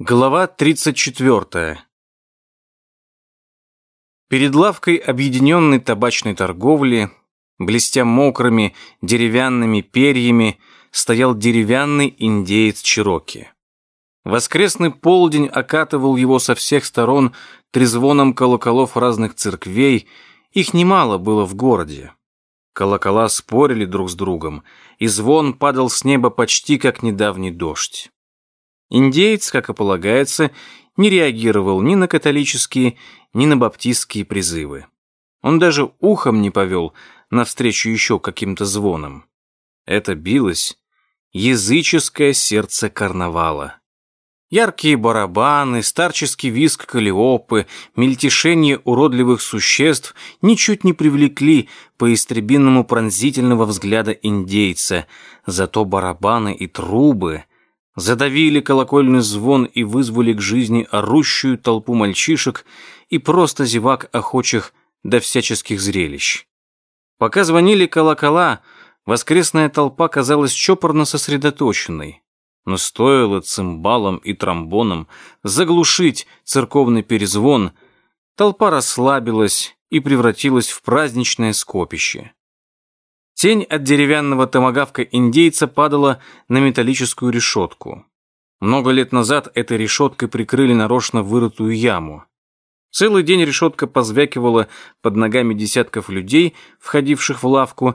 Глава 34. Перед лавкой объединенной табачной торговли, блестя мокрыми деревянными перьями, стоял деревянный индеец Чироки. Воскресный полдень окатывал его со всех сторон трезвоном колоколов разных церквей, их немало было в городе. Колокола спорили друг с другом, и звон падал с неба почти как недавний дождь. Индеец, как и полагается, не реагировал ни на католические, ни на баптистские призывы. Он даже ухом не повел навстречу еще каким-то звонам. Это билось языческое сердце карнавала. Яркие барабаны, старческий виск калиопы, мельтешение уродливых существ ничуть не привлекли по истребинному пронзительного взгляда индейца, зато барабаны и трубы задавили колокольный звон и вызвали к жизни орущую толпу мальчишек и просто зевак охочих до всяческих зрелищ. Пока звонили колокола, воскресная толпа казалась чопорно сосредоточенной. Но стоило цимбалам и тромбонам заглушить церковный перезвон, толпа расслабилась и превратилась в праздничное скопище. Тень от деревянного томагавка индейца падала на металлическую решетку. Много лет назад этой решеткой прикрыли нарочно вырытую яму. Целый день решетка позвякивала под ногами десятков людей, входивших в лавку,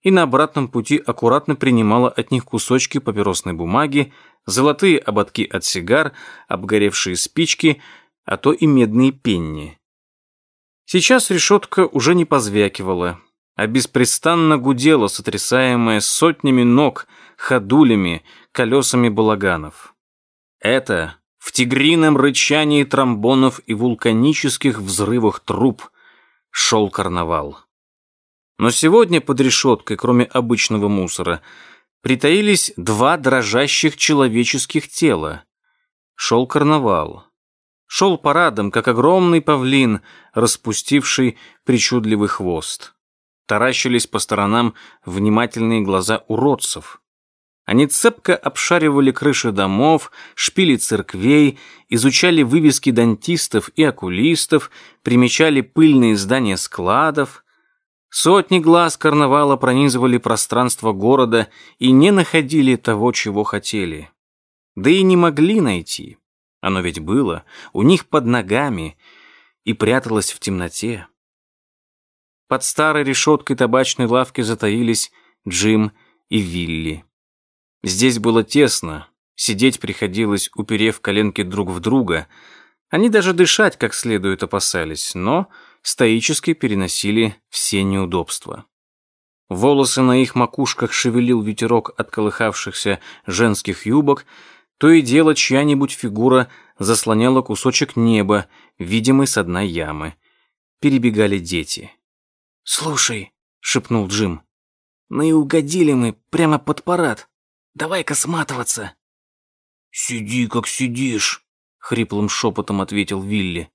и на обратном пути аккуратно принимала от них кусочки папиросной бумаги, золотые ободки от сигар, обгоревшие спички, а то и медные пенни. Сейчас решетка уже не позвякивала, а беспрестанно гудела, сотрясаемая сотнями ног, ходулями, колесами балаганов. Это в тигрином рычании тромбонов и вулканических взрывах труб шел карнавал. Но сегодня под решеткой, кроме обычного мусора, притаились два дрожащих человеческих тела. Шел карнавал. Шел парадом, как огромный павлин, распустивший причудливый хвост таращились по сторонам внимательные глаза уродцев. Они цепко обшаривали крыши домов, шпили церквей, изучали вывески дантистов и окулистов, примечали пыльные здания складов. Сотни глаз карнавала пронизывали пространство города и не находили того, чего хотели. Да и не могли найти. Оно ведь было у них под ногами и пряталось в темноте. Под старой решеткой табачной лавки затаились Джим и Вилли. Здесь было тесно, сидеть приходилось, уперев коленки друг в друга. Они даже дышать как следует опасались, но стоически переносили все неудобства. Волосы на их макушках шевелил ветерок от колыхавшихся женских юбок, то и дело чья-нибудь фигура заслоняла кусочек неба, видимый с дна ямы. Перебегали дети. «Слушай», — шепнул Джим, — «ну и угодили мы прямо под парад. Давай-ка сматываться». «Сиди, как сидишь», — хриплым шепотом ответил Вилли.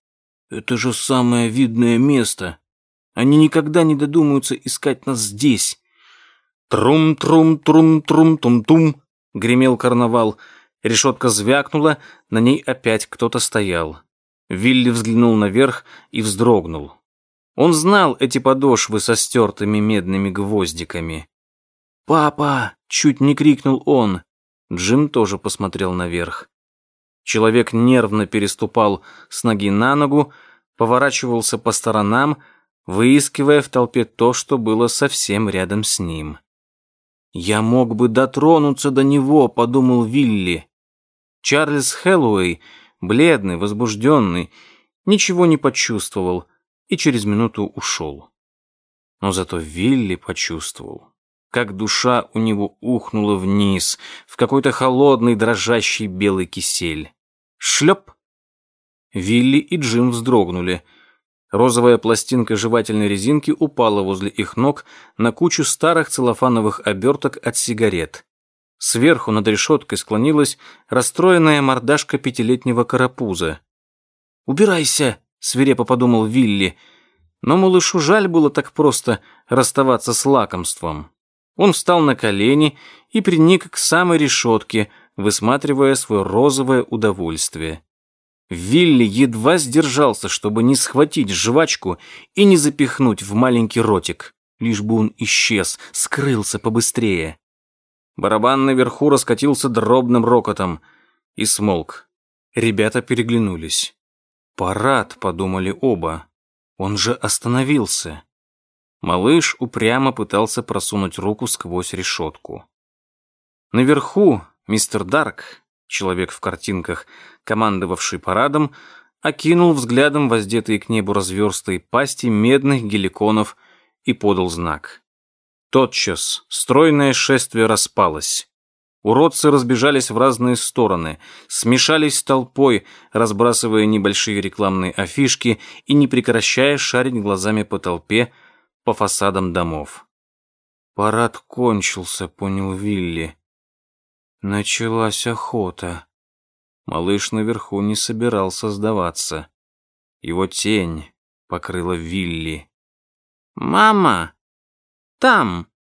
«Это же самое видное место. Они никогда не додумаются искать нас здесь». «Трум-трум-трум-трум-тум-тум», — гремел карнавал. Решетка звякнула, на ней опять кто-то стоял. Вилли взглянул наверх и вздрогнул. Он знал эти подошвы со стертыми медными гвоздиками. «Папа!» — чуть не крикнул он. Джим тоже посмотрел наверх. Человек нервно переступал с ноги на ногу, поворачивался по сторонам, выискивая в толпе то, что было совсем рядом с ним. «Я мог бы дотронуться до него», — подумал Вилли. Чарльз Хэллоуэй, бледный, возбужденный, ничего не почувствовал — и через минуту ушел. Но зато Вилли почувствовал, как душа у него ухнула вниз в какой-то холодный дрожащий белый кисель. Шлеп! Вилли и Джим вздрогнули. Розовая пластинка жевательной резинки упала возле их ног на кучу старых целлофановых оберток от сигарет. Сверху над решеткой склонилась расстроенная мордашка пятилетнего карапуза. «Убирайся!» Свирепо подумал Вилли. Но малышу жаль было так просто расставаться с лакомством. Он встал на колени и приник к самой решетке, высматривая свое розовое удовольствие. Вилли едва сдержался, чтобы не схватить жвачку и не запихнуть в маленький ротик, лишь бы он исчез, скрылся побыстрее. Барабан наверху раскатился дробным рокотом и смолк. Ребята переглянулись. «Парад», — подумали оба. «Он же остановился». Малыш упрямо пытался просунуть руку сквозь решетку. Наверху мистер Дарк, человек в картинках, командовавший парадом, окинул взглядом воздетые к небу разверстые пасти медных геликонов и подал знак. Тотчас стройное шествие распалось. Уродцы разбежались в разные стороны, смешались с толпой, разбрасывая небольшие рекламные афишки и не прекращая шарить глазами по толпе, по фасадам домов. Парад кончился, понял Вилли. Началась охота. Малыш наверху не собирался сдаваться. Его тень покрыла Вилли. «Мама! Там!»